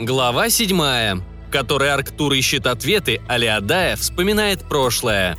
Глава 7, в которой Арктур ищет ответы, а Леодая вспоминает прошлое.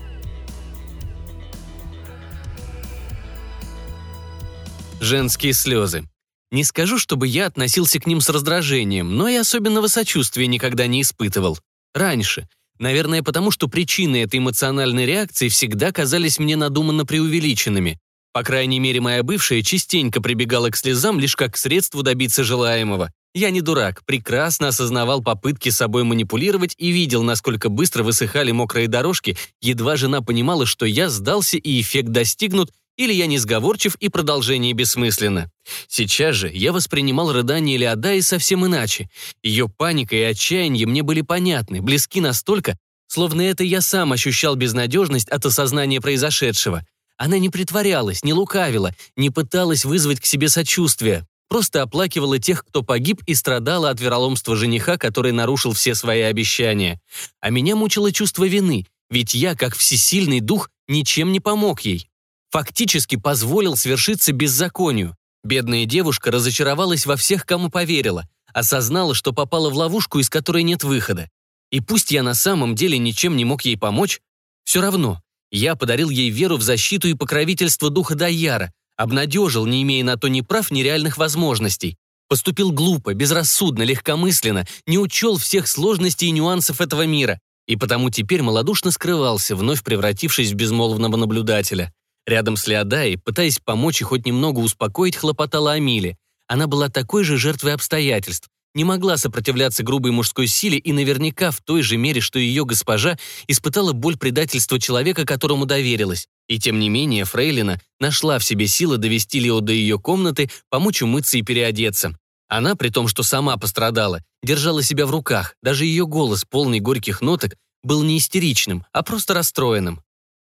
Женские слезы. Не скажу, чтобы я относился к ним с раздражением, но и особенного сочувствия никогда не испытывал. Раньше. Наверное, потому что причины этой эмоциональной реакции всегда казались мне надуманно преувеличенными. По крайней мере, моя бывшая частенько прибегала к слезам лишь как к средству добиться желаемого. Я не дурак, прекрасно осознавал попытки собой манипулировать и видел, насколько быстро высыхали мокрые дорожки, едва жена понимала, что я сдался и эффект достигнут, или я несговорчив и продолжение бессмысленно. Сейчас же я воспринимал рыдание Леодаи совсем иначе. Ее паника и отчаяние мне были понятны, близки настолько, словно это я сам ощущал безнадежность от осознания произошедшего. Она не притворялась, не лукавила, не пыталась вызвать к себе сочувствие, просто оплакивала тех, кто погиб и страдала от вероломства жениха, который нарушил все свои обещания. А меня мучило чувство вины, ведь я, как всесильный дух, ничем не помог ей фактически позволил свершиться беззаконию. Бедная девушка разочаровалась во всех, кому поверила, осознала, что попала в ловушку, из которой нет выхода. И пусть я на самом деле ничем не мог ей помочь, все равно я подарил ей веру в защиту и покровительство духа Дайяра, обнадежил, не имея на то ни прав, ни реальных возможностей. Поступил глупо, безрассудно, легкомысленно, не учел всех сложностей и нюансов этого мира, и потому теперь малодушно скрывался, вновь превратившись в безмолвного наблюдателя. Рядом с Леодаей, пытаясь помочь и хоть немного успокоить, хлопотала Амили. Она была такой же жертвой обстоятельств, не могла сопротивляться грубой мужской силе и наверняка в той же мере, что ее госпожа, испытала боль предательства человека, которому доверилась. И тем не менее Фрейлина нашла в себе силы довести Лео до ее комнаты, помочь умыться и переодеться. Она, при том, что сама пострадала, держала себя в руках, даже ее голос, полный горьких ноток, был не истеричным, а просто расстроенным.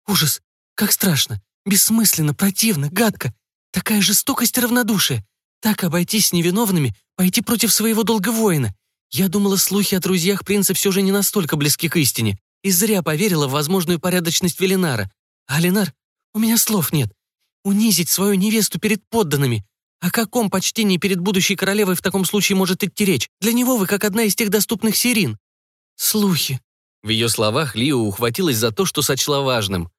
«Ужас! Как страшно! Бессмысленно, противно, гадко. Такая жестокость и равнодушие. Так обойтись с невиновными, пойти против своего долга воина. Я думала, слухи о друзьях принца все же не настолько близки к истине. И зря поверила в возможную порядочность Велинара. А Ленар, у меня слов нет. Унизить свою невесту перед подданными. О каком почтении перед будущей королевой в таком случае может идти речь? Для него вы как одна из тех доступных сирин. Слухи. В ее словах Лио ухватилась за то, что сочла важным.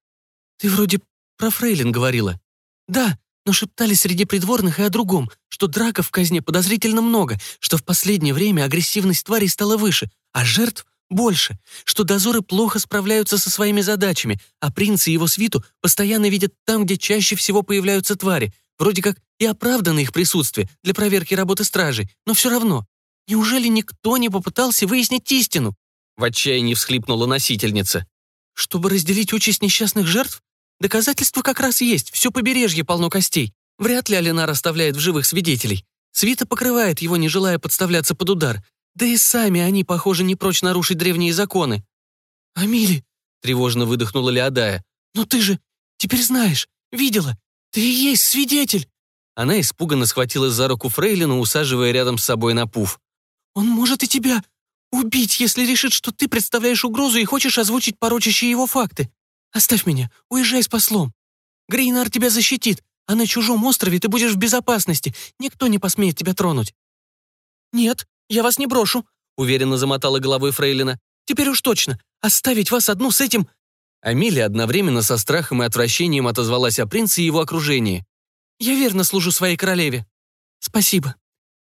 Ты вроде про Фрейлин говорила. Да, но шептали среди придворных и о другом, что драков в казне подозрительно много, что в последнее время агрессивность тварей стала выше, а жертв больше, что дозоры плохо справляются со своими задачами, а принц и его свиту постоянно видят там, где чаще всего появляются твари, вроде как и оправдано их присутствие для проверки работы стражей, но все равно. Неужели никто не попытался выяснить истину? В отчаянии всхлипнула носительница. Чтобы разделить участь несчастных жертв? Доказательства как раз есть, все побережье полно костей. Вряд ли Алинар оставляет в живых свидетелей. Свита покрывает его, не желая подставляться под удар. Да и сами они, похоже, не прочь нарушить древние законы. «Амили!» — тревожно выдохнула Леодая. «Но ты же теперь знаешь, видела, ты и есть свидетель!» Она испуганно схватилась за руку Фрейлину, усаживая рядом с собой на пуф. «Он может и тебя убить, если решит, что ты представляешь угрозу и хочешь озвучить порочащие его факты. Оставь меня, уезжай с послом. Грейнар тебя защитит, а на чужом острове ты будешь в безопасности, никто не посмеет тебя тронуть». «Нет, я вас не брошу», — уверенно замотала головой Фрейлина. «Теперь уж точно, оставить вас одну с этим...» Амилия одновременно со страхом и отвращением отозвалась о принце и его окружении. «Я верно служу своей королеве». «Спасибо».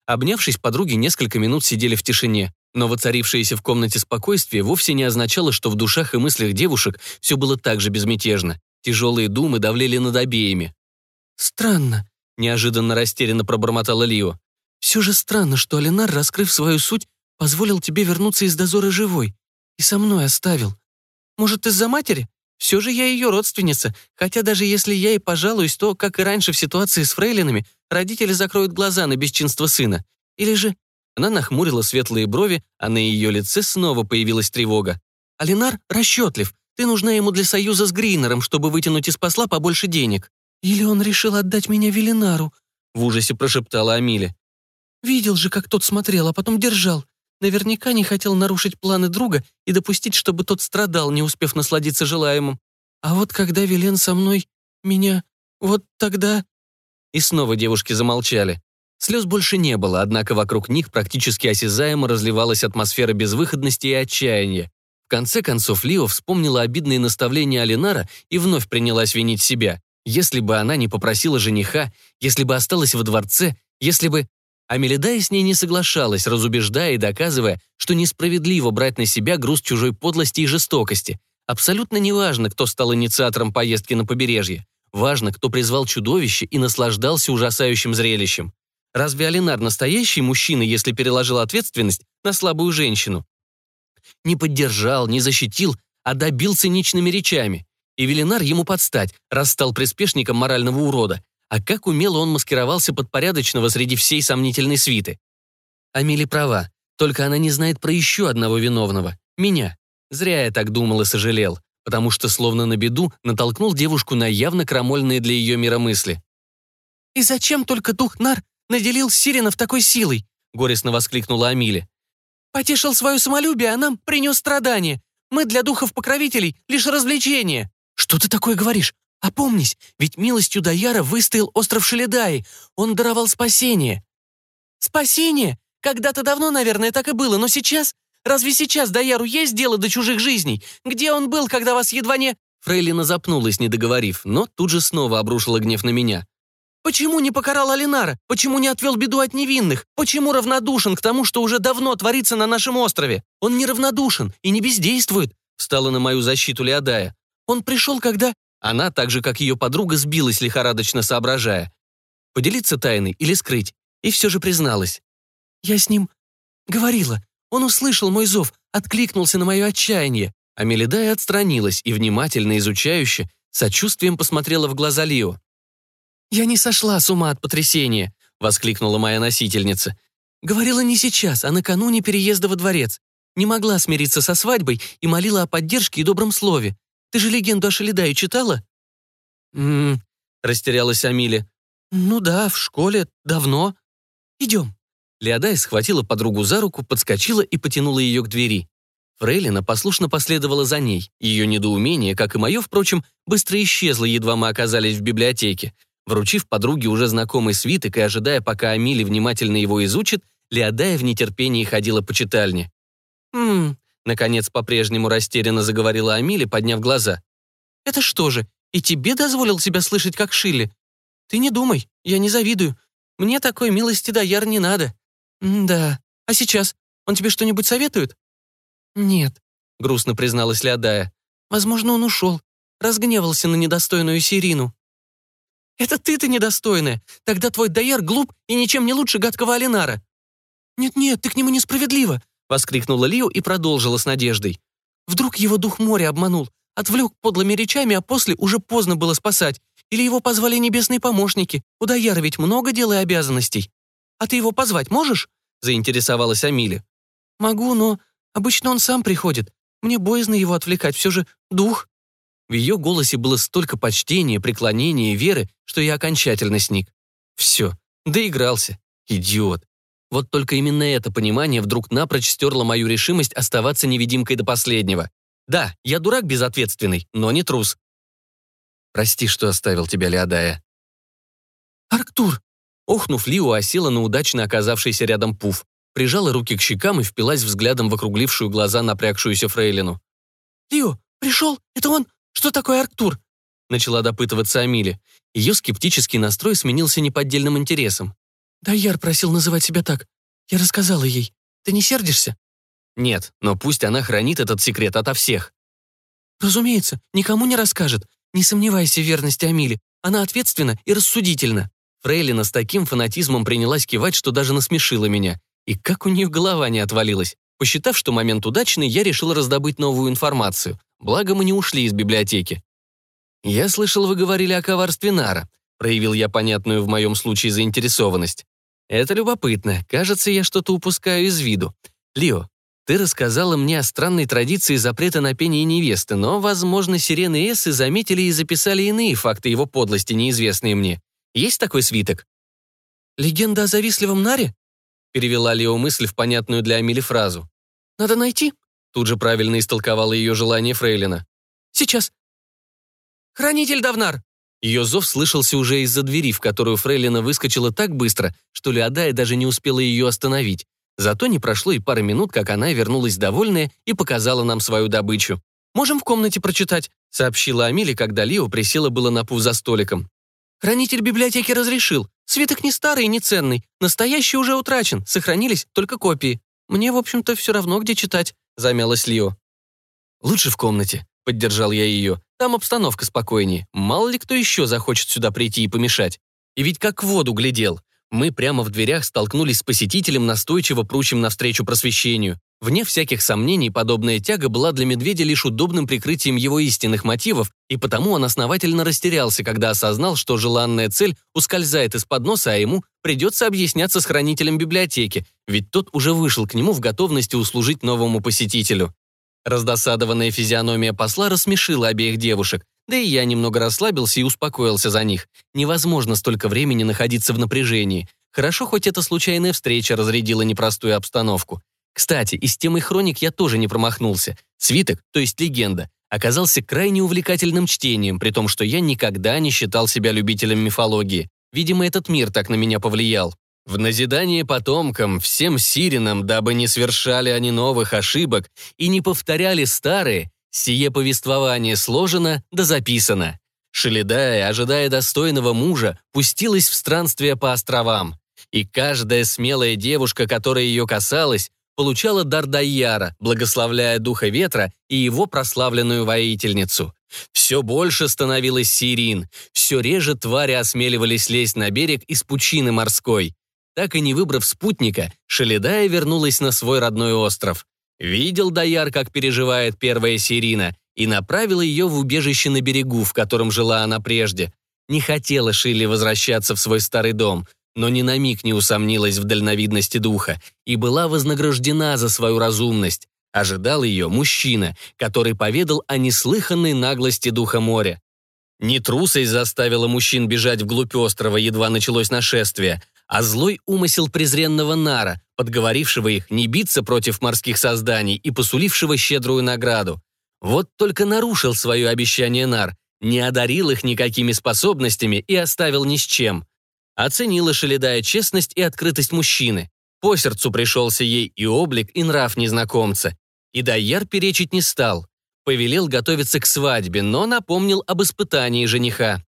Обнявшись, подруги несколько минут сидели в тишине. Но воцарившееся в комнате спокойствие вовсе не означало, что в душах и мыслях девушек все было так же безмятежно. Тяжелые думы давлели над обеими. «Странно», — неожиданно растерянно пробормотала Лио. «Все же странно, что Алинар, раскрыв свою суть, позволил тебе вернуться из дозора живой. И со мной оставил. Может, из-за матери? Все же я ее родственница, хотя даже если я и пожалуюсь, то, как и раньше в ситуации с фрейлинами, родители закроют глаза на бесчинство сына. Или же она нахмурила светлые брови, а на ее лице снова появилась тревога. «Алинар расчетлив. Ты нужна ему для союза с Гринером, чтобы вытянуть из посла побольше денег». «Или он решил отдать меня Велинару?» в ужасе прошептала Амиле. «Видел же, как тот смотрел, а потом держал. Наверняка не хотел нарушить планы друга и допустить, чтобы тот страдал, не успев насладиться желаемым. А вот когда Велен со мной, меня, вот тогда...» И снова девушки замолчали. Слез больше не было, однако вокруг них практически осязаемо разливалась атмосфера безвыходности и отчаяния. В конце концов, Лио вспомнила обидные наставления Алинара и вновь принялась винить себя. Если бы она не попросила жениха, если бы осталась во дворце, если бы... А Мелидая с ней не соглашалась, разубеждая и доказывая, что несправедливо брать на себя груз чужой подлости и жестокости. Абсолютно неважно, кто стал инициатором поездки на побережье. Важно, кто призвал чудовище и наслаждался ужасающим зрелищем. Разве Алинар настоящий мужчина, если переложил ответственность на слабую женщину? Не поддержал, не защитил, а добил циничными речами. И Велинар ему подстать, раз стал приспешником морального урода. А как умело он маскировался под порядочного среди всей сомнительной свиты. Амели права, только она не знает про еще одного виновного — меня. Зря я так думал и сожалел, потому что, словно на беду, натолкнул девушку на явно крамольные для ее мира мысли. «И зачем только дух Нар наделил Сиренов такой силой?» — горестно воскликнула Амиле. «Потешил свое самолюбие, а нам принес страдания. Мы для духов-покровителей лишь развлечение». «Что ты такое говоришь? Опомнись, ведь милостью Даяра выстоял остров Шеледаи. Он даровал спасение». «Спасение? Когда-то давно, наверное, так и было, но сейчас? Разве сейчас Даяру есть дело до чужих жизней? Где он был, когда вас едва не...» Фрейлина запнулась, не договорив, но тут же снова обрушила гнев на меня. «Почему не покарал Алинара? Почему не отвел беду от невинных? Почему равнодушен к тому, что уже давно творится на нашем острове? Он не равнодушен и не бездействует», встала на мою защиту Леодая. «Он пришел, когда...» Она, так же, как ее подруга, сбилась, лихорадочно соображая. Поделиться тайной или скрыть? И все же призналась. «Я с ним говорила. Он услышал мой зов, откликнулся на мое отчаяние». А Мелидая отстранилась и, внимательно изучающе, сочувствием посмотрела в глаза Лио. «Я не сошла с ума от потрясения», — воскликнула моя носительница. «Говорила не сейчас, а накануне переезда во дворец. Не могла смириться со свадьбой и молила о поддержке и добром слове. Ты же легенду о Шеледае читала?» «М-м-м», растерялась Амиле. «Ну да, в школе, давно. Идем». Леодай схватила подругу за руку, подскочила и потянула ее к двери. Фрейлина послушно последовала за ней. Ее недоумение, как и мое, впрочем, быстро исчезло, едва мы оказались в библиотеке. Вручив подруге уже знакомый свиток и ожидая, пока Амили внимательно его изучит, Леодая в нетерпении ходила по читальне. «Ммм, Наконец, по-прежнему растерянно заговорила Амили, подняв глаза. «Это что же, и тебе дозволил себя слышать, как Шилли? Ты не думай, я не завидую. Мне такой милости Даяр не надо». «Да. А сейчас? Он тебе что-нибудь советует?» «Нет», — грустно призналась Леодая. «Возможно, он ушел. Разгневался на недостойную Сирину». «Это ты-то недостойная. Тогда твой Даяр глуп и ничем не лучше гадкого Алинара». «Нет-нет, ты к нему несправедлива. Воскликнула Лио и продолжила с надеждой. Вдруг его дух моря обманул, отвлек подлыми речами, а после уже поздно было спасать. Или его позвали небесные помощники. У Даяра ведь много дел и обязанностей. А ты его позвать можешь?» заинтересовалась Амили. «Могу, но обычно он сам приходит. Мне боязно его отвлекать, все же дух». В ее голосе было столько почтения, преклонения и веры, что я окончательно сник. Все, доигрался. Идиот. Вот только именно это понимание вдруг напрочь стерло мою решимость оставаться невидимкой до последнего. Да, я дурак безответственный, но не трус. Прости, что оставил тебя, Леодая. Арктур! Охнув, Лио осела на удачно оказавшийся рядом пуф, прижала руки к щекам и впилась взглядом в округлившую глаза напрягшуюся фрейлину. «Лио, пришел? Это он? Что такое Арктур?» Начала допытываться Амили. Ее скептический настрой сменился неподдельным интересом. «Даяр просил называть себя так. Я рассказала ей. Ты не сердишься?» «Нет, но пусть она хранит этот секрет ото всех». «Разумеется, никому не расскажет. Не сомневайся в верности Амили. Она ответственна и рассудительна». Фрейлина с таким фанатизмом принялась кивать, что даже насмешила меня. И как у нее голова не отвалилась. Посчитав, что момент удачный, я решил раздобыть новую информацию. Благо, мы не ушли из библиотеки. «Я слышал, вы говорили о коварстве Нара», проявил я понятную в моем случае заинтересованность. Это любопытно. Кажется, я что-то упускаю из виду. Лио, ты рассказала мне о странной традиции запрета на пение невесты, но, возможно, сирены Эссы заметили и записали иные факты его подлости, неизвестные мне. Есть такой свиток? «Легенда о завистливом Наре?» Перевела Лио мысль в понятную для Амили фразу. «Надо найти», тут же правильно истолковала ее желание Фрейлина. «Сейчас». «Хранитель Давнар!» Ее зов слышался уже из-за двери, в которую Фрейлина выскочила так быстро, что Леодая даже не успела ее остановить. Зато не прошло и пары минут, как она вернулась довольная и показала нам свою добычу. «Можем в комнате прочитать», — сообщила Амили, когда Лио присела было на пуф за столиком. «Хранитель библиотеки разрешил. Свиток не старый и не ценный. Настоящий уже утрачен, сохранились только копии. Мне, в общем-то, все равно, где читать», — замялась Лио. «Лучше в комнате», — поддержал я ее. «Там обстановка спокойнее. Мало ли кто еще захочет сюда прийти и помешать. И ведь как в воду глядел. Мы прямо в дверях столкнулись с посетителем, настойчиво пручим навстречу просвещению. Вне всяких сомнений, подобная тяга была для медведя лишь удобным прикрытием его истинных мотивов, и потому он основательно растерялся, когда осознал, что желанная цель ускользает из-под носа, а ему придется объясняться с хранителем библиотеки, ведь тот уже вышел к нему в готовности услужить новому посетителю. Раздосадованная физиономия посла рассмешила обеих девушек, да и я немного расслабился и успокоился за них. Невозможно столько времени находиться в напряжении. Хорошо, хоть эта случайная встреча разрядила непростую обстановку. Кстати, из темы хроник я тоже не промахнулся. Свиток, то есть легенда, оказался крайне увлекательным чтением, при том, что я никогда не считал себя любителем мифологии. Видимо, этот мир так на меня повлиял. В назидание потомкам, всем сиренам, дабы не совершали они новых ошибок и не повторяли старые, сие повествование сложено да записано. Шеледая, ожидая достойного мужа, пустилась в странствие по островам. И каждая смелая девушка, которая ее касалась, получала дар Дайяра, благословляя духа ветра и его прославленную воительницу. Все больше становилось сирин, все реже твари осмеливались лезть на берег из пучины морской. Так и не выбрав спутника, Шеледая вернулась на свой родной остров. Видел Даяр, как переживает первая Сирина, и направил ее в убежище на берегу, в котором жила она прежде. Не хотела Шилли возвращаться в свой старый дом — но ни на миг не усомнилась в дальновидности духа и была вознаграждена за свою разумность. Ожидал ее мужчина, который поведал о неслыханной наглости духа моря. Не трусость заставила мужчин бежать вглубь острова, едва началось нашествие, а злой умысел презренного Нара, подговорившего их не биться против морских созданий и посулившего щедрую награду. Вот только нарушил свое обещание Нар, не одарил их никакими способностями и оставил ни с чем. Оценила Шеледая честность и открытость мужчины. По сердцу пришелся ей и облик, и нрав незнакомца. И Дайяр перечить не стал. Повелел готовиться к свадьбе, но напомнил об испытании жениха.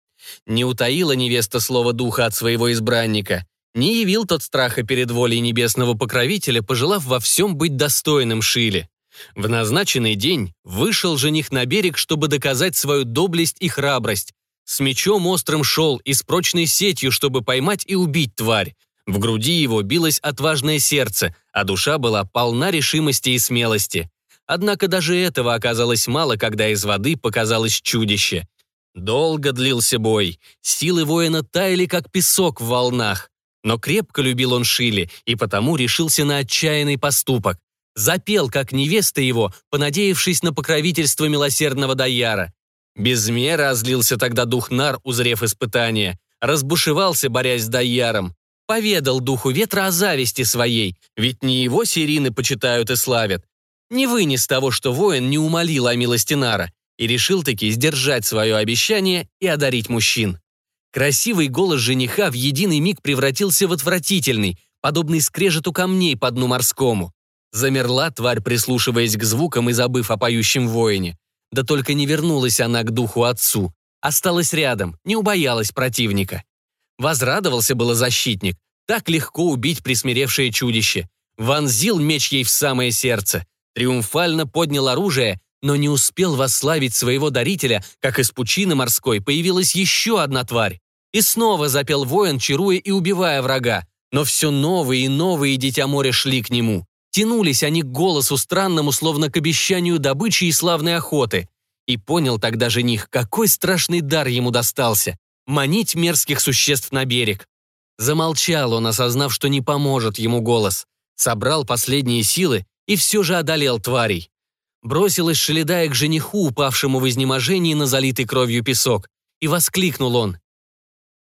Не утаила невеста слова духа от своего избранника. Не явил тот страха перед волей небесного покровителя, пожелав во всем быть достойным Шиле. В назначенный день вышел жених на берег, чтобы доказать свою доблесть и храбрость, с мечом острым шел и с прочной сетью, чтобы поймать и убить тварь. В груди его билось отважное сердце, а душа была полна решимости и смелости. Однако даже этого оказалось мало, когда из воды показалось чудище. Долго длился бой. Силы воина таяли, как песок в волнах. Но крепко любил он Шили, и потому решился на отчаянный поступок. Запел, как невеста его, понадеявшись на покровительство милосердного Даяра. Без меры озлился тогда дух Нар, узрев испытание. Разбушевался, борясь с Дайяром. Поведал духу ветра о зависти своей, ведь не его сирины почитают и славят. Не вынес того, что воин не умолил о милости Нара, и решил таки сдержать свое обещание и одарить мужчин. Красивый голос жениха в единый миг превратился в отвратительный, подобный скрежету камней по дну морскому. Замерла тварь, прислушиваясь к звукам и забыв о поющем воине. Да только не вернулась она к духу отцу. Осталась рядом, не убоялась противника. Возрадовался было защитник. Так легко убить присмиревшее чудище. Вонзил меч ей в самое сердце. Триумфально поднял оружие, но не успел восславить своего дарителя, как из пучины морской появилась еще одна тварь. И снова запел воин, чаруя и убивая врага. Но все новые и новые дитя моря шли к нему. Тянулись они к голосу странному, словно к обещанию добычи и славной охоты. И понял тогда жених, какой страшный дар ему достался — манить мерзких существ на берег. Замолчал он, осознав, что не поможет ему голос. Собрал последние силы и все же одолел тварей. Бросилась шеледая к жениху, упавшему в изнеможении на залитый кровью песок, и воскликнул он.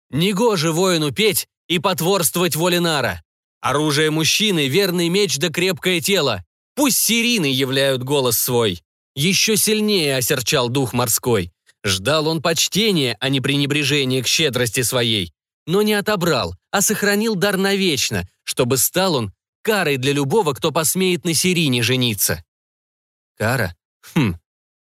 «Негоже воину петь и потворствовать воле Нара. Оружие мужчины — верный меч да крепкое тело. Пусть сирины являют голос свой. Еще сильнее осерчал дух морской. Ждал он почтения, а не пренебрежения к щедрости своей. Но не отобрал, а сохранил дар навечно, чтобы стал он карой для любого, кто посмеет на Сирине жениться. Кара? Хм,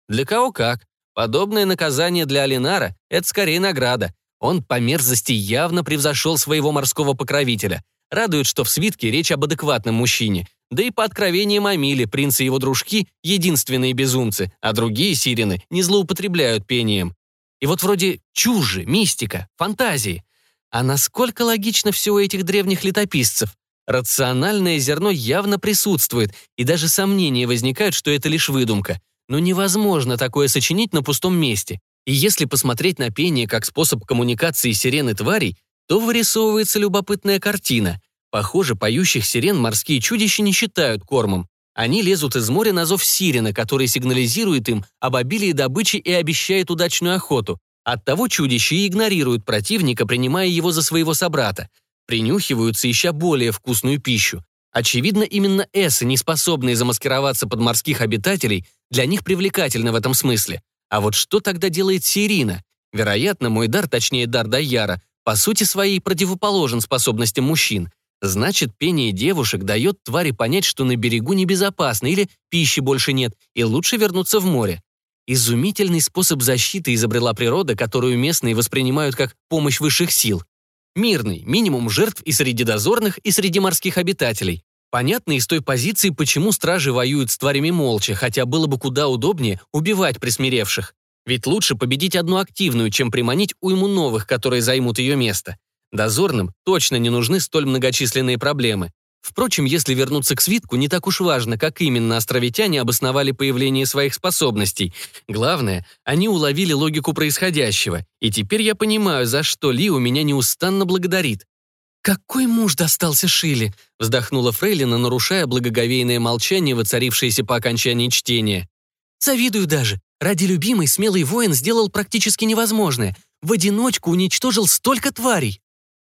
для кого как. Подобное наказание для Алинара — это скорее награда. Он по мерзости явно превзошел своего морского покровителя. Радует, что в свитке речь об адекватном мужчине. Да и по откровениям Амили, принц и его дружки — единственные безумцы, а другие сирены не злоупотребляют пением. И вот вроде чужи, мистика, фантазии. А насколько логично все у этих древних летописцев? Рациональное зерно явно присутствует, и даже сомнения возникают, что это лишь выдумка. Но невозможно такое сочинить на пустом месте. И если посмотреть на пение как способ коммуникации сирены тварей, то вырисовывается любопытная картина. Похоже, поющих сирен морские чудища не считают кормом. Они лезут из моря на зов сирены, который сигнализирует им об обилии добычи и обещает удачную охоту. Оттого чудища и игнорируют противника, принимая его за своего собрата. Принюхиваются, ища более вкусную пищу. Очевидно, именно эсы, не способные замаскироваться под морских обитателей, для них привлекательны в этом смысле. А вот что тогда делает Сирина? Вероятно, мой дар, точнее дар Дайяра, по сути своей противоположен способностям мужчин. Значит, пение девушек дает твари понять, что на берегу небезопасно или пищи больше нет, и лучше вернуться в море. Изумительный способ защиты изобрела природа, которую местные воспринимают как помощь высших сил. Мирный, минимум жертв и среди дозорных, и среди морских обитателей. Понятно из той позиции, почему стражи воюют с тварями молча, хотя было бы куда удобнее убивать присмиревших. Ведь лучше победить одну активную, чем приманить уйму новых, которые займут ее место. Дозорным точно не нужны столь многочисленные проблемы. Впрочем, если вернуться к свитку, не так уж важно, как именно островитяне обосновали появление своих способностей. Главное, они уловили логику происходящего, и теперь я понимаю, за что Ли у меня неустанно благодарит. «Какой муж достался Шиле?» — вздохнула Фрейлина, нарушая благоговейное молчание, воцарившееся по окончании чтения. «Завидую даже. Ради любимой смелый воин сделал практически невозможное. В одиночку уничтожил столько тварей.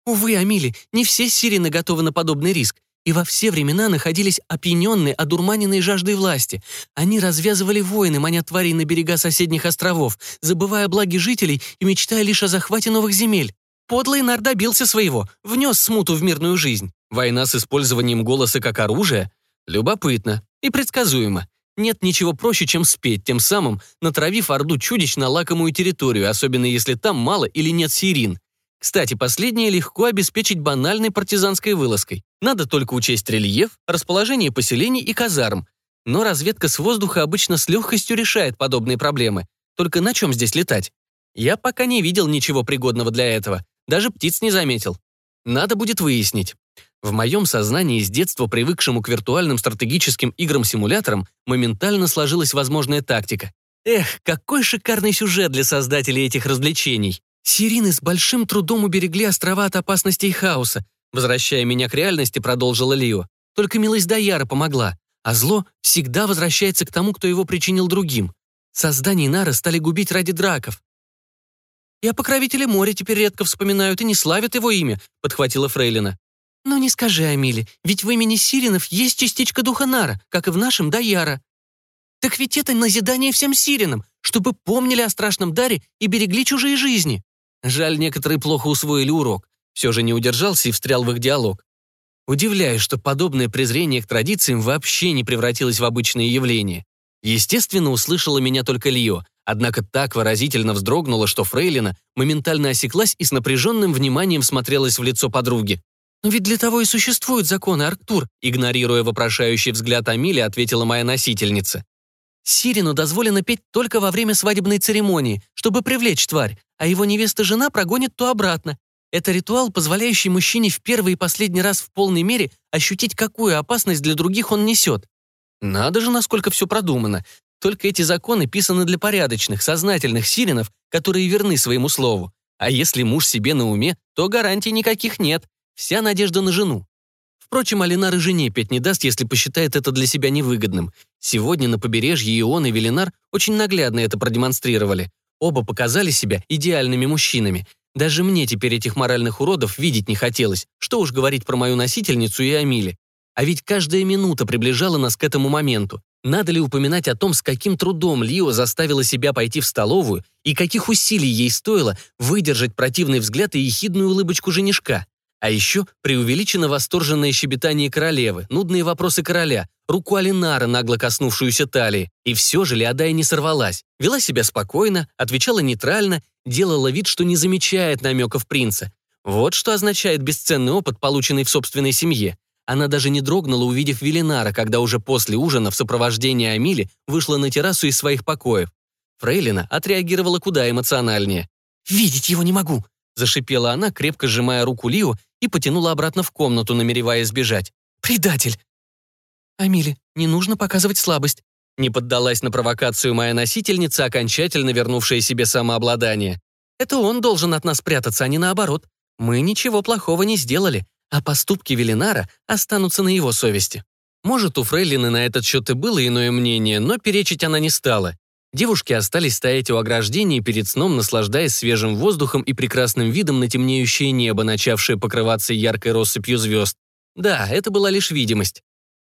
Увы, Амили, не все сирены готовы на подобный риск и во все времена находились опьяненные, одурманенные жаждой власти. Они развязывали войны, маня тварей на берега соседних островов, забывая благи жителей и мечтая лишь о захвате новых земель. Подлый нар добился своего, внес смуту в мирную жизнь. Война с использованием голоса как оружия? Любопытно и предсказуемо. Нет ничего проще, чем спеть, тем самым натравив орду чудищ на лакомую территорию, особенно если там мало или нет сирин. Кстати, последнее легко обеспечить банальной партизанской вылазкой. Надо только учесть рельеф, расположение поселений и казарм. Но разведка с воздуха обычно с легкостью решает подобные проблемы. Только на чем здесь летать? Я пока не видел ничего пригодного для этого. Даже птиц не заметил. Надо будет выяснить. В моем сознании с детства привыкшему к виртуальным стратегическим играм-симуляторам моментально сложилась возможная тактика. Эх, какой шикарный сюжет для создателей этих развлечений. Сирины с большим трудом уберегли острова от опасности и хаоса. Возвращая меня к реальности, продолжила Лио. Только милость Даяра помогла, а зло всегда возвращается к тому, кто его причинил другим. Создание Нара стали губить ради драков. «И о покровителе моря теперь редко вспоминают и не славят его имя», — подхватила Фрейлина. «Ну не скажи, Амили, ведь в имени Сиринов есть частичка духа Нара, как и в нашем Даяра». «Так ведь это назидание всем Сиринам, чтобы помнили о страшном даре и берегли чужие жизни». Жаль, некоторые плохо усвоили урок. Все же не удержался и встрял в их диалог. Удивляюсь, что подобное презрение к традициям вообще не превратилось в обычное явление. Естественно, услышала меня только Лио, однако так выразительно вздрогнула, что Фрейлина моментально осеклась и с напряженным вниманием смотрелась в лицо подруги. «Но ведь для того и существуют законы, Арктур», игнорируя вопрошающий взгляд Амили, ответила моя носительница. Сирину дозволено петь только во время свадебной церемонии, чтобы привлечь тварь, а его невеста-жена прогонит ту обратно. Это ритуал, позволяющий мужчине в первый и последний раз в полной мере ощутить, какую опасность для других он несет. Надо же, насколько все продумано. Только эти законы писаны для порядочных, сознательных сиренов, которые верны своему слову. А если муж себе на уме, то гарантий никаких нет. Вся надежда на жену. Впрочем, Алинар и жене петь не даст, если посчитает это для себя невыгодным. Сегодня на побережье и он, и Велинар очень наглядно это продемонстрировали. Оба показали себя идеальными мужчинами. Даже мне теперь этих моральных уродов видеть не хотелось. Что уж говорить про мою носительницу и Амили. А ведь каждая минута приближала нас к этому моменту. Надо ли упоминать о том, с каким трудом Лио заставила себя пойти в столовую и каких усилий ей стоило выдержать противный взгляд и ехидную улыбочку женишка? А еще преувеличено восторженное щебетание королевы, нудные вопросы короля, руку Алинара, нагло коснувшуюся талии. И все же Леодая не сорвалась. Вела себя спокойно, отвечала нейтрально, делала вид, что не замечает намеков принца. Вот что означает бесценный опыт, полученный в собственной семье. Она даже не дрогнула, увидев Велинара, когда уже после ужина в сопровождении Амили вышла на террасу из своих покоев. Фрейлина отреагировала куда эмоциональнее. «Видеть его не могу!» – зашипела она, крепко сжимая руку Лио и потянула обратно в комнату, намереваясь сбежать. «Предатель!» «Амили, не нужно показывать слабость», не поддалась на провокацию моя носительница, окончательно вернувшая себе самообладание. «Это он должен от нас прятаться, а не наоборот. Мы ничего плохого не сделали, а поступки Велинара останутся на его совести. Может, у Фрейлины на этот счет и было иное мнение, но перечить она не стала. Девушки остались стоять у ограждения перед сном, наслаждаясь свежим воздухом и прекрасным видом на темнеющее небо, начавшее покрываться яркой россыпью звезд. Да, это была лишь видимость.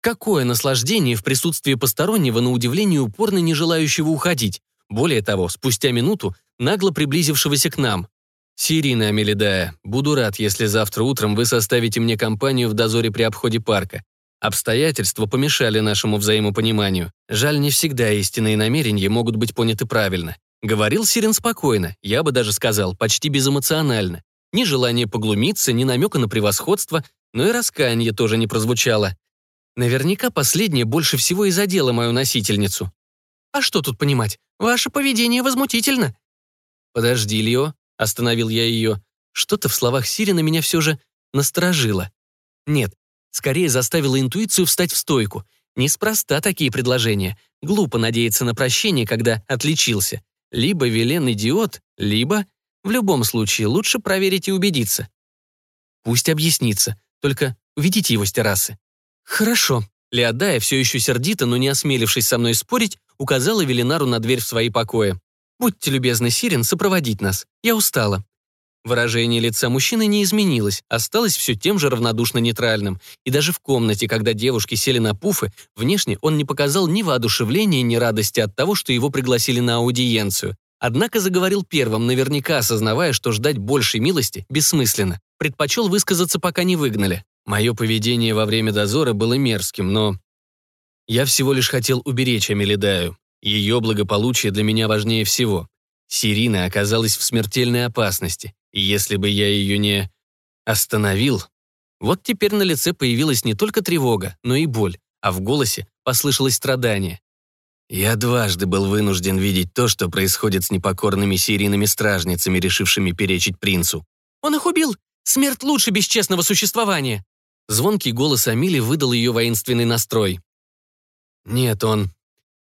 Какое наслаждение в присутствии постороннего, на удивление упорно не желающего уходить. Более того, спустя минуту, нагло приблизившегося к нам. «Сирина Амелидая, буду рад, если завтра утром вы составите мне компанию в дозоре при обходе парка. Обстоятельства помешали нашему взаимопониманию. Жаль, не всегда истинные намерения могут быть поняты правильно. Говорил Сирин спокойно, я бы даже сказал, почти безэмоционально. Ни желания поглумиться, ни намека на превосходство, но и раскаяние тоже не прозвучало. Наверняка последнее больше всего и задело мою носительницу. А что тут понимать? Ваше поведение возмутительно. Подожди, Лио, Остановил я ее. Что-то в словах Сирина меня все же насторожило. Нет, скорее заставило интуицию встать в стойку. Неспроста такие предложения. Глупо надеяться на прощение, когда отличился. Либо Велен идиот, либо... В любом случае, лучше проверить и убедиться. Пусть объяснится, только уведите его с террасы. Хорошо. Леодая, все еще сердито, но не осмелившись со мной спорить, указала Велинару на дверь в свои покои. «Будьте любезны, Сирен, сопроводить нас. Я устала». Выражение лица мужчины не изменилось, осталось все тем же равнодушно-нейтральным. И даже в комнате, когда девушки сели на пуфы, внешне он не показал ни воодушевления, ни радости от того, что его пригласили на аудиенцию. Однако заговорил первым, наверняка осознавая, что ждать большей милости бессмысленно. Предпочел высказаться, пока не выгнали. Мое поведение во время дозора было мерзким, но... Я всего лишь хотел уберечь Амелидаю. Ее благополучие для меня важнее всего. Сирина оказалась в смертельной опасности, если бы я ее не остановил... Вот теперь на лице появилась не только тревога, но и боль, а в голосе послышалось страдание. Я дважды был вынужден видеть то, что происходит с непокорными сирийными стражницами, решившими перечить принцу. «Он их убил! Смерть лучше бесчестного существования!» Звонкий голос Амили выдал ее воинственный настрой. «Нет, он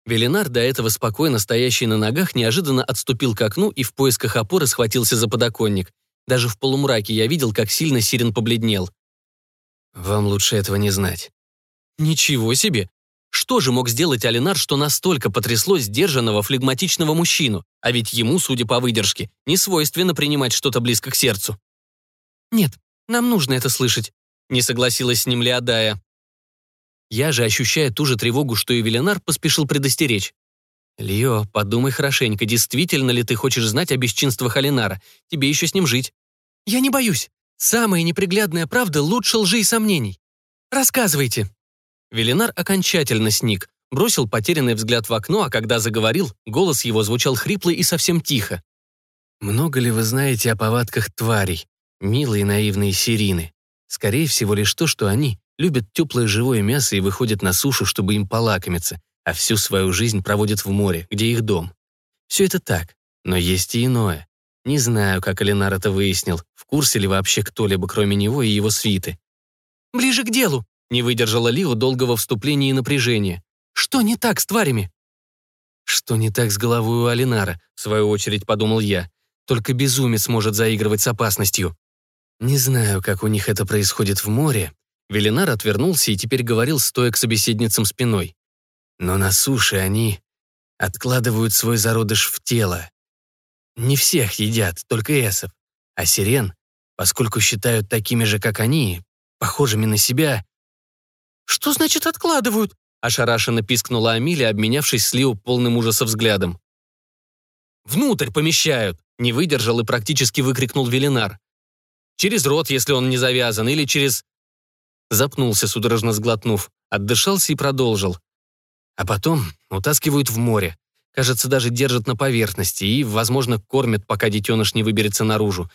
Велинар, до этого спокойно стоящий на ногах, неожиданно отступил к окну и в поисках опоры схватился за подоконник. Даже в полумраке я видел, как сильно Сирен побледнел. «Вам лучше этого не знать». «Ничего себе! Что же мог сделать Алинар, что настолько потрясло сдержанного, флегматичного мужчину? А ведь ему, судя по выдержке, не свойственно принимать что-то близко к сердцу». «Нет, нам нужно это слышать», — не согласилась с ним Леодая. Я же, ощущая ту же тревогу, что и Велинар, поспешил предостеречь. «Лио, подумай хорошенько, действительно ли ты хочешь знать о бесчинствах Алинара? Тебе еще с ним жить». «Я не боюсь. Самая неприглядная правда лучше лжи и сомнений. Рассказывайте». Велинар окончательно сник, бросил потерянный взгляд в окно, а когда заговорил, голос его звучал хрипло и совсем тихо. «Много ли вы знаете о повадках тварей, милые наивные сирины? Скорее всего лишь то, что они любят теплое живое мясо и выходят на сушу, чтобы им полакомиться, а всю свою жизнь проводят в море, где их дом. Все это так, но есть и иное. Не знаю, как Алинар это выяснил, в курсе ли вообще кто-либо, кроме него и его свиты. «Ближе к делу», — не выдержала Лио долгого вступления и напряжения. «Что не так с тварями?» «Что не так с головой у Алинара?» — в свою очередь подумал я. «Только безумец может заигрывать с опасностью». Не знаю, как у них это происходит в море, Велинар отвернулся и теперь говорил, стоя к собеседницам спиной. Но на суше они откладывают свой зародыш в тело. Не всех едят, только эсов. А сирен, поскольку считают такими же, как они, похожими на себя, «Что значит откладывают?» ошарашенно пискнула Амилия, обменявшись с Лио полным ужаса взглядом. «Внутрь помещают!» — не выдержал и практически выкрикнул Велинар. «Через рот, если он не завязан, или через...» Запнулся, судорожно сглотнув, отдышался и продолжил. А потом утаскивают в море. Кажется, даже держат на поверхности и, возможно, кормят, пока детеныш не выберется наружу.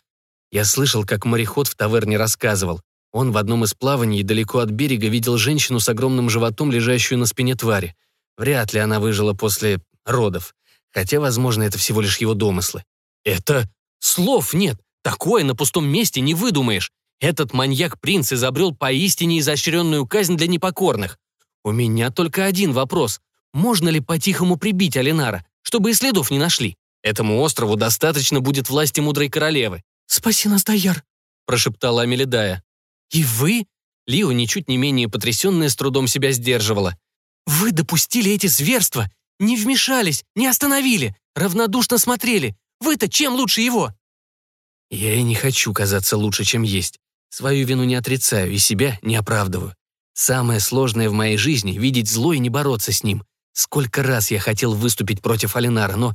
Я слышал, как мореход в таверне рассказывал. Он в одном из плаваний далеко от берега видел женщину с огромным животом, лежащую на спине твари. Вряд ли она выжила после родов. Хотя, возможно, это всего лишь его домыслы. Это... Слов нет. Такое на пустом месте не выдумаешь. Этот маньяк-принц изобрел поистине изощренную казнь для непокорных. У меня только один вопрос. Можно ли по-тихому прибить Алинара, чтобы и следов не нашли? Этому острову достаточно будет власти мудрой королевы. «Спаси нас, Даяр», — прошептала Амелидая. «И вы?» Лио, ничуть не менее потрясенная, с трудом себя сдерживала. «Вы допустили эти зверства, не вмешались, не остановили, равнодушно смотрели. Вы-то чем лучше его?» «Я и не хочу казаться лучше, чем есть. Свою вину не отрицаю и себя не оправдываю. Самое сложное в моей жизни — видеть зло и не бороться с ним. Сколько раз я хотел выступить против Алинара, но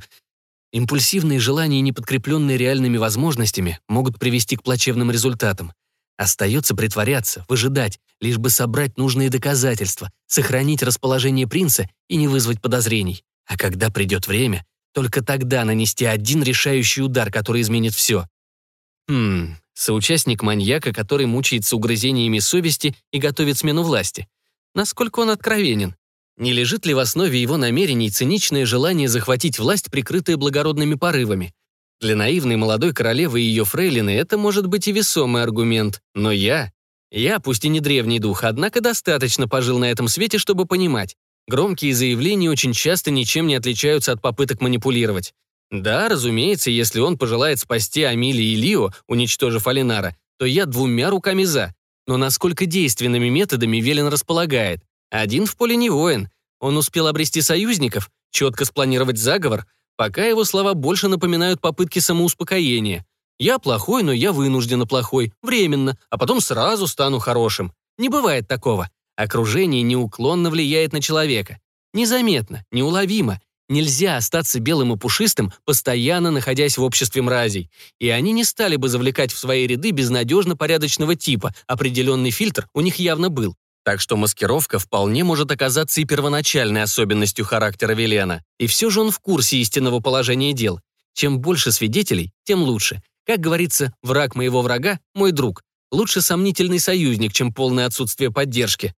импульсивные желания, не подкрепленные реальными возможностями, могут привести к плачевным результатам. Остается притворяться, выжидать, лишь бы собрать нужные доказательства, сохранить расположение принца и не вызвать подозрений. А когда придет время, только тогда нанести один решающий удар, который изменит все. Хм, соучастник маньяка, который мучается угрызениями совести и готовит смену власти. Насколько он откровенен? Не лежит ли в основе его намерений циничное желание захватить власть, прикрытое благородными порывами? Для наивной молодой королевы и ее фрейлины это может быть и весомый аргумент. Но я... Я, пусть и не древний дух, однако достаточно пожил на этом свете, чтобы понимать. Громкие заявления очень часто ничем не отличаются от попыток манипулировать. Да, разумеется, если он пожелает спасти Амили и Лио, уничтожив Алинара, то я двумя руками за. Но насколько действенными методами Велен располагает? Один в поле не воин. Он успел обрести союзников, четко спланировать заговор — Пока его слова больше напоминают попытки самоуспокоения. Я плохой, но я вынужденно плохой, временно, а потом сразу стану хорошим. Не бывает такого. Окружение неуклонно влияет на человека. Незаметно, неуловимо. Нельзя остаться белым и пушистым, постоянно находясь в обществе мразей. И они не стали бы завлекать в свои ряды безнадежно порядочного типа, определенный фильтр у них явно был. Так что маскировка вполне может оказаться и первоначальной особенностью характера Велена. И все же он в курсе истинного положения дел. Чем больше свидетелей, тем лучше. Как говорится, враг моего врага – мой друг. Лучше сомнительный союзник, чем полное отсутствие поддержки.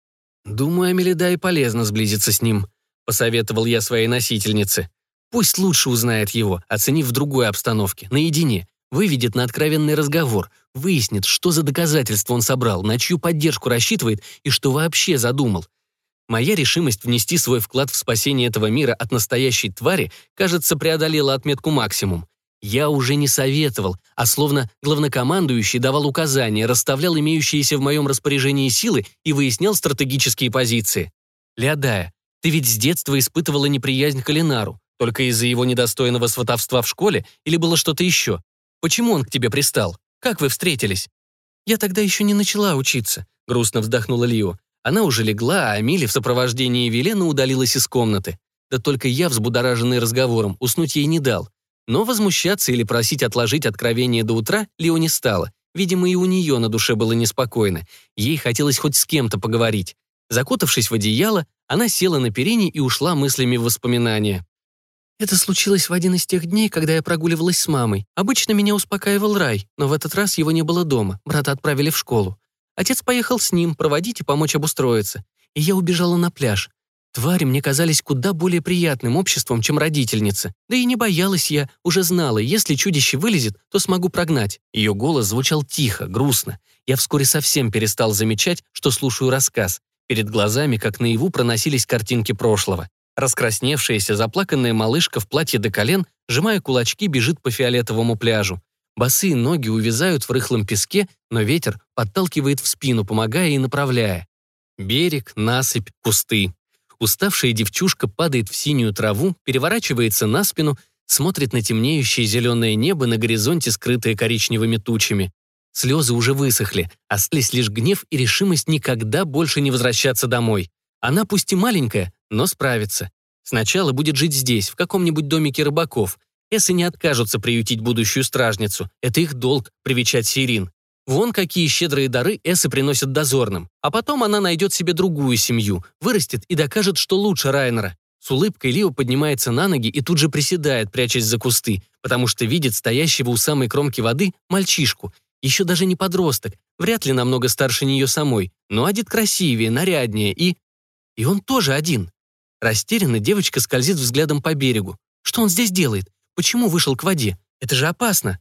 Думаю, Амелида и полезно сблизиться с ним, посоветовал я своей носительнице. Пусть лучше узнает его, оценив в другой обстановке, наедине, выведет на откровенный разговор, выяснит, что за доказательства он собрал, на чью поддержку рассчитывает и что вообще задумал. Моя решимость внести свой вклад в спасение этого мира от настоящей твари, кажется, преодолела отметку максимум. Я уже не советовал, а словно главнокомандующий давал указания, расставлял имеющиеся в моем распоряжении силы и выяснял стратегические позиции. Леодая, ты ведь с детства испытывала неприязнь к Алинару, только из-за его недостойного сватовства в школе или было что-то еще? Почему он к тебе пристал? Как вы встретились?» «Я тогда еще не начала учиться», — грустно вздохнула Лио. Она уже легла, а Амили в сопровождении Велена удалилась из комнаты. Да только я, взбудораженный разговором, уснуть ей не дал. Но возмущаться или просить отложить откровение до утра Лио не стала. Видимо, и у нее на душе было неспокойно. Ей хотелось хоть с кем-то поговорить. Закутавшись в одеяло, она села на перине и ушла мыслями в воспоминания. Это случилось в один из тех дней, когда я прогуливалась с мамой. Обычно меня успокаивал Рай, но в этот раз его не было дома, брата отправили в школу. Отец поехал с ним проводить и помочь обустроиться. И я убежала на пляж. Твари мне казались куда более приятным обществом, чем родительницы. Да и не боялась я, уже знала, если чудище вылезет, то смогу прогнать. Ее голос звучал тихо, грустно. Я вскоре совсем перестал замечать, что слушаю рассказ. Перед глазами, как наяву, проносились картинки прошлого. Раскрасневшаяся, заплаканная малышка в платье до колен, сжимая кулачки, бежит по фиолетовому пляжу. Босые ноги увязают в рыхлом песке, но ветер подталкивает в спину, помогая и направляя. Берег, насыпь, кусты. Уставшая девчушка падает в синюю траву, переворачивается на спину, смотрит на темнеющее зеленое небо на горизонте, скрытое коричневыми тучами. Слезы уже высохли, остались лишь гнев и решимость никогда больше не возвращаться домой. Она пусть и маленькая, но справится. Сначала будет жить здесь, в каком-нибудь домике рыбаков. Эссы не откажутся приютить будущую стражницу. Это их долг — привечать Сирин. Вон какие щедрые дары Эссы приносят дозорным. А потом она найдет себе другую семью, вырастет и докажет, что лучше Райнера. С улыбкой Лио поднимается на ноги и тут же приседает, прячась за кусты, потому что видит стоящего у самой кромки воды мальчишку. Еще даже не подросток, вряд ли намного старше нее самой, но одет красивее, наряднее и... И он тоже один. Растерянно девочка скользит взглядом по берегу. Что он здесь делает? Почему вышел к воде? Это же опасно.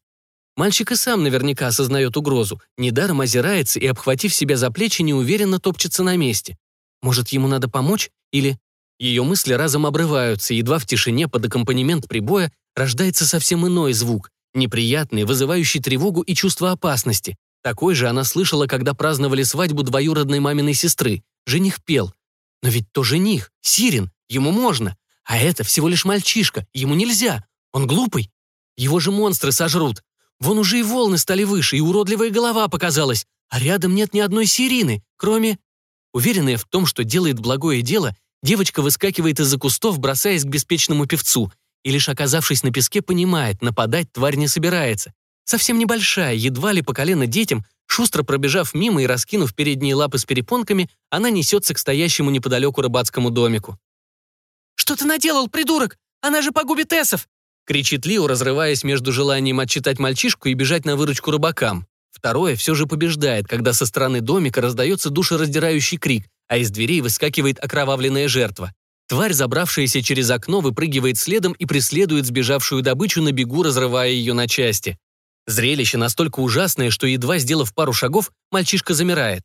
Мальчик и сам наверняка осознает угрозу, недаром озирается и, обхватив себя за плечи, неуверенно топчется на месте. Может, ему надо помочь? Или... Ее мысли разом обрываются, едва в тишине под аккомпанемент прибоя рождается совсем иной звук, неприятный, вызывающий тревогу и чувство опасности. Такой же она слышала, когда праздновали свадьбу двоюродной маминой сестры. Жених пел. Но ведь то жених, Сирин, ему можно. А это всего лишь мальчишка, ему нельзя. Он глупый. Его же монстры сожрут. Вон уже и волны стали выше, и уродливая голова показалась, а рядом нет ни одной сирины, кроме... Уверенная в том, что делает благое дело, девочка выскакивает из-за кустов, бросаясь к беспечному певцу, и лишь оказавшись на песке, понимает, нападать тварь не собирается. Совсем небольшая, едва ли по колено детям, шустро пробежав мимо и раскинув передние лапы с перепонками, она несется к стоящему неподалеку рыбацкому домику. «Что ты наделал, придурок? Она же погубит эсов!» кричит Лио, разрываясь между желанием отчитать мальчишку и бежать на выручку рыбакам. Второе все же побеждает, когда со стороны домика раздается душераздирающий крик, а из дверей выскакивает окровавленная жертва. Тварь, забравшаяся через окно, выпрыгивает следом и преследует сбежавшую добычу на бегу, разрывая ее на части. Зрелище настолько ужасное, что, едва сделав пару шагов, мальчишка замирает.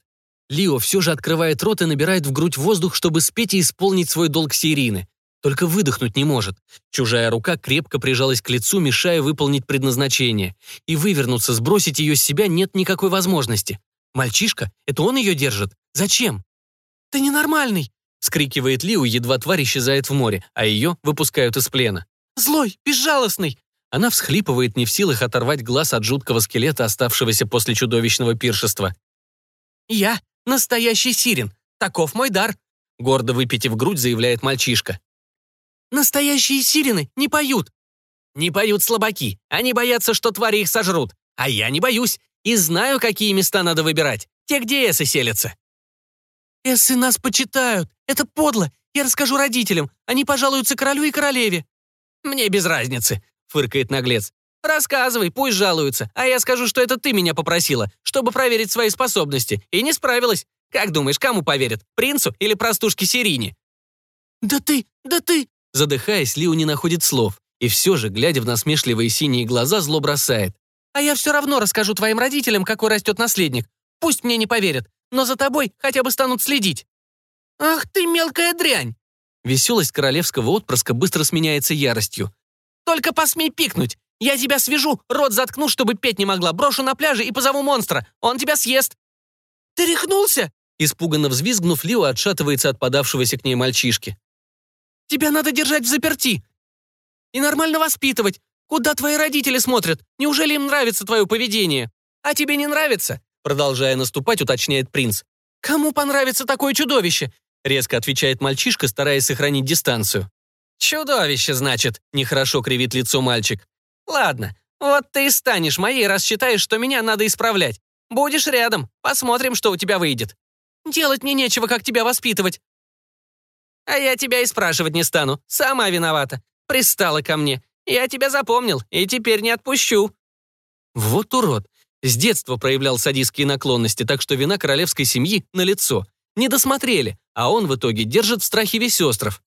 Лио все же открывает рот и набирает в грудь воздух, чтобы спеть и исполнить свой долг Сирины. Только выдохнуть не может. Чужая рука крепко прижалась к лицу, мешая выполнить предназначение. И вывернуться, сбросить ее с себя нет никакой возможности. Мальчишка? Это он ее держит? Зачем? «Ты ненормальный!» — скрикивает Лиу, едва тварь исчезает в море, а ее выпускают из плена. «Злой! Безжалостный!» Она всхлипывает, не в силах оторвать глаз от жуткого скелета, оставшегося после чудовищного пиршества. «Я — настоящий сирен. Таков мой дар!» Гордо выпитив грудь, заявляет мальчишка. Настоящие сирены не поют. Не поют слабаки. Они боятся, что твари их сожрут. А я не боюсь. И знаю, какие места надо выбирать. Те, где эсы селятся. Эсы нас почитают. Это подло. Я расскажу родителям. Они пожалуются королю и королеве. Мне без разницы, фыркает наглец. Рассказывай, пусть жалуются. А я скажу, что это ты меня попросила, чтобы проверить свои способности. И не справилась. Как думаешь, кому поверят? Принцу или простушке Сирине? «Да ты, да ты!» Задыхаясь, Лиу не находит слов, и все же, глядя в насмешливые синие глаза, зло бросает. «А я все равно расскажу твоим родителям, какой растет наследник. Пусть мне не поверят, но за тобой хотя бы станут следить». «Ах ты, мелкая дрянь!» Веселость королевского отпрыска быстро сменяется яростью. «Только посмей пикнуть! Я тебя свяжу, рот заткну, чтобы петь не могла, брошу на пляже и позову монстра. Он тебя съест!» «Ты рехнулся?» Испуганно взвизгнув, Лио отшатывается от подавшегося к ней мальчишки. Тебя надо держать в заперти. И нормально воспитывать. Куда твои родители смотрят? Неужели им нравится твое поведение? А тебе не нравится?» Продолжая наступать, уточняет принц. «Кому понравится такое чудовище?» Резко отвечает мальчишка, стараясь сохранить дистанцию. «Чудовище, значит», — нехорошо кривит лицо мальчик. «Ладно, вот ты и станешь моей, раз считаешь, что меня надо исправлять. Будешь рядом, посмотрим, что у тебя выйдет. Делать мне нечего, как тебя воспитывать. А я тебя и спрашивать не стану. Сама виновата. Пристала ко мне. Я тебя запомнил и теперь не отпущу». Вот урод. С детства проявлял садистские наклонности, так что вина королевской семьи на лицо. Не досмотрели, а он в итоге держит в страхе весь остров.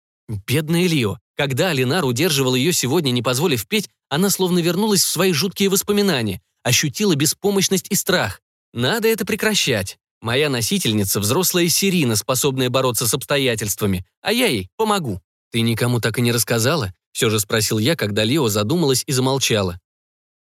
Бедная Лио. Когда Алинар удерживал ее сегодня, не позволив петь, она словно вернулась в свои жуткие воспоминания, ощутила беспомощность и страх. Надо это прекращать. Моя носительница — взрослая Сирина, способная бороться с обстоятельствами, а я ей помогу. Ты никому так и не рассказала? Все же спросил я, когда Лео задумалась и замолчала.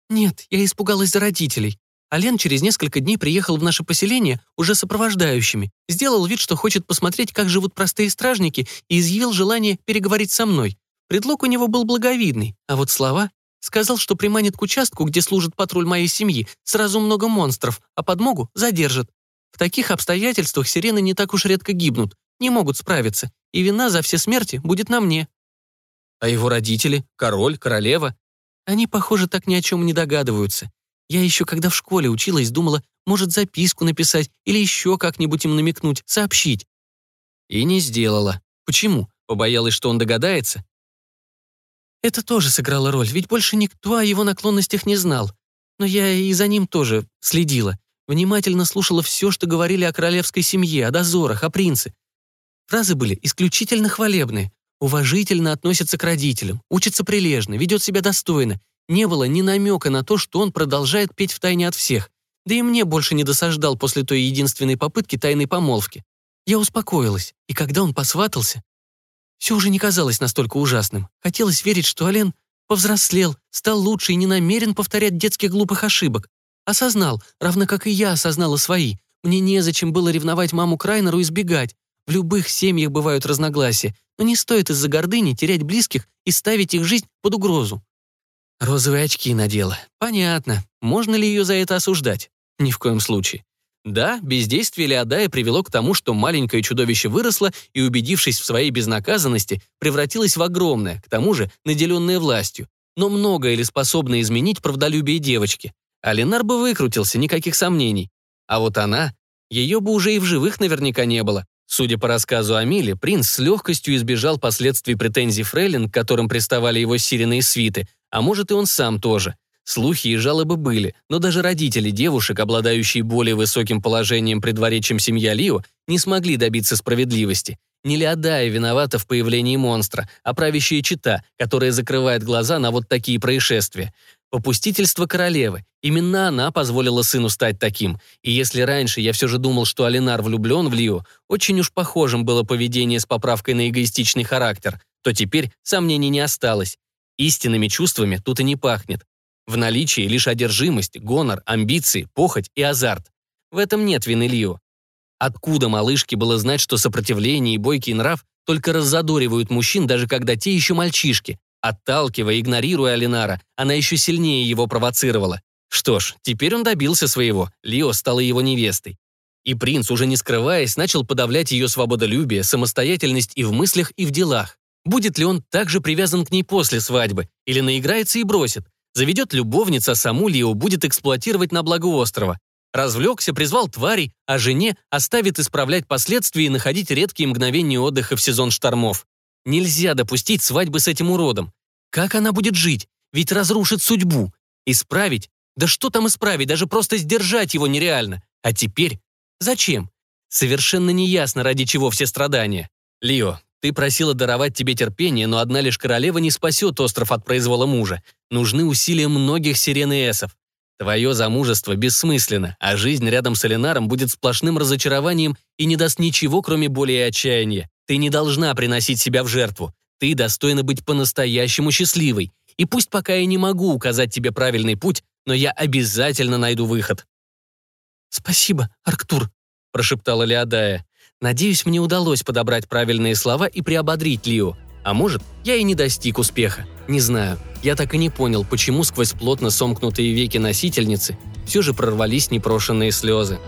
Нет, я испугалась за родителей. Ален через несколько дней приехал в наше поселение уже сопровождающими, сделал вид, что хочет посмотреть, как живут простые стражники, и изъявил желание переговорить со мной. Предлог у него был благовидный, а вот слова... Сказал, что приманит к участку, где служит патруль моей семьи, сразу много монстров, а подмогу задержит. В таких обстоятельствах сирены не так уж редко гибнут, не могут справиться, и вина за все смерти будет на мне. А его родители, король, королева, они, похоже, так ни о чем не догадываются. Я еще когда в школе училась, думала, может, записку написать или еще как-нибудь им намекнуть, сообщить. И не сделала. Почему? Побоялась, что он догадается? Это тоже сыграло роль, ведь больше никто о его наклонностях не знал. Но я и за ним тоже следила. Внимательно слушала все, что говорили о королевской семье, о дозорах, о принце. Фразы были исключительно хвалебные. Уважительно относится к родителям, учится прилежно, ведет себя достойно. Не было ни намека на то, что он продолжает петь втайне от всех. Да и мне больше не досаждал после той единственной попытки тайной помолвки. Я успокоилась, и когда он посватался, все уже не казалось настолько ужасным. Хотелось верить, что Ален повзрослел, стал лучше и не намерен повторять детских глупых ошибок. Осознал, равно как и я осознала свои. Мне незачем было ревновать маму Крайнеру и избегать. В любых семьях бывают разногласия, но не стоит из-за гордыни терять близких и ставить их жизнь под угрозу. Розовые очки надела. Понятно. Можно ли ее за это осуждать? Ни в коем случае. Да, бездействие Леодая привело к тому, что маленькое чудовище выросло и, убедившись в своей безнаказанности, превратилось в огромное, к тому же наделенное властью. Но многое ли способно изменить правдолюбие девочки? А Ленар бы выкрутился, никаких сомнений. А вот она, ее бы уже и в живых наверняка не было. Судя по рассказу Амили, принц с легкостью избежал последствий претензий Фрейлин, к которым приставали его сирены и свиты, а может и он сам тоже. Слухи и жалобы были, но даже родители девушек, обладающие более высоким положением при дворе, чем семья Лио, не смогли добиться справедливости. Не Леодая виновата в появлении монстра, а правящая чита, которая закрывает глаза на вот такие происшествия. Попустительство королевы. Именно она позволила сыну стать таким. И если раньше я все же думал, что Алинар влюблен в Лио, очень уж похожим было поведение с поправкой на эгоистичный характер, то теперь сомнений не осталось. Истинными чувствами тут и не пахнет. В наличии лишь одержимость, гонор, амбиции, похоть и азарт. В этом нет вины Лио. Откуда малышке было знать, что сопротивление и бойкий нрав только раззадоривают мужчин, даже когда те еще мальчишки? Отталкивая, игнорируя Алинара, она еще сильнее его провоцировала. Что ж, теперь он добился своего, Лио стала его невестой. И принц, уже не скрываясь, начал подавлять ее свободолюбие, самостоятельность и в мыслях, и в делах. Будет ли он также привязан к ней после свадьбы, или наиграется и бросит? Заведет любовница, саму Лио будет эксплуатировать на благо острова. Развлекся, призвал тварей, а жене оставит исправлять последствия и находить редкие мгновения отдыха в сезон штормов. Нельзя допустить свадьбы с этим уродом. Как она будет жить? Ведь разрушит судьбу. Исправить? Да что там исправить, даже просто сдержать его нереально. А теперь? Зачем? Совершенно неясно, ради чего все страдания. Лио, ты просила даровать тебе терпение, но одна лишь королева не спасет остров от произвола мужа. Нужны усилия многих сирен и эсов. Твое замужество бессмысленно, а жизнь рядом с Элинаром будет сплошным разочарованием и не даст ничего, кроме боли и отчаяния. Ты не должна приносить себя в жертву. Ты достойна быть по-настоящему счастливой. И пусть пока я не могу указать тебе правильный путь, но я обязательно найду выход». «Спасибо, Арктур», — прошептала Леодая. Надеюсь, мне удалось подобрать правильные слова и приободрить Лио. А может, я и не достиг успеха. Не знаю. Я так и не понял, почему сквозь плотно сомкнутые веки носительницы все же прорвались непрошенные слезы.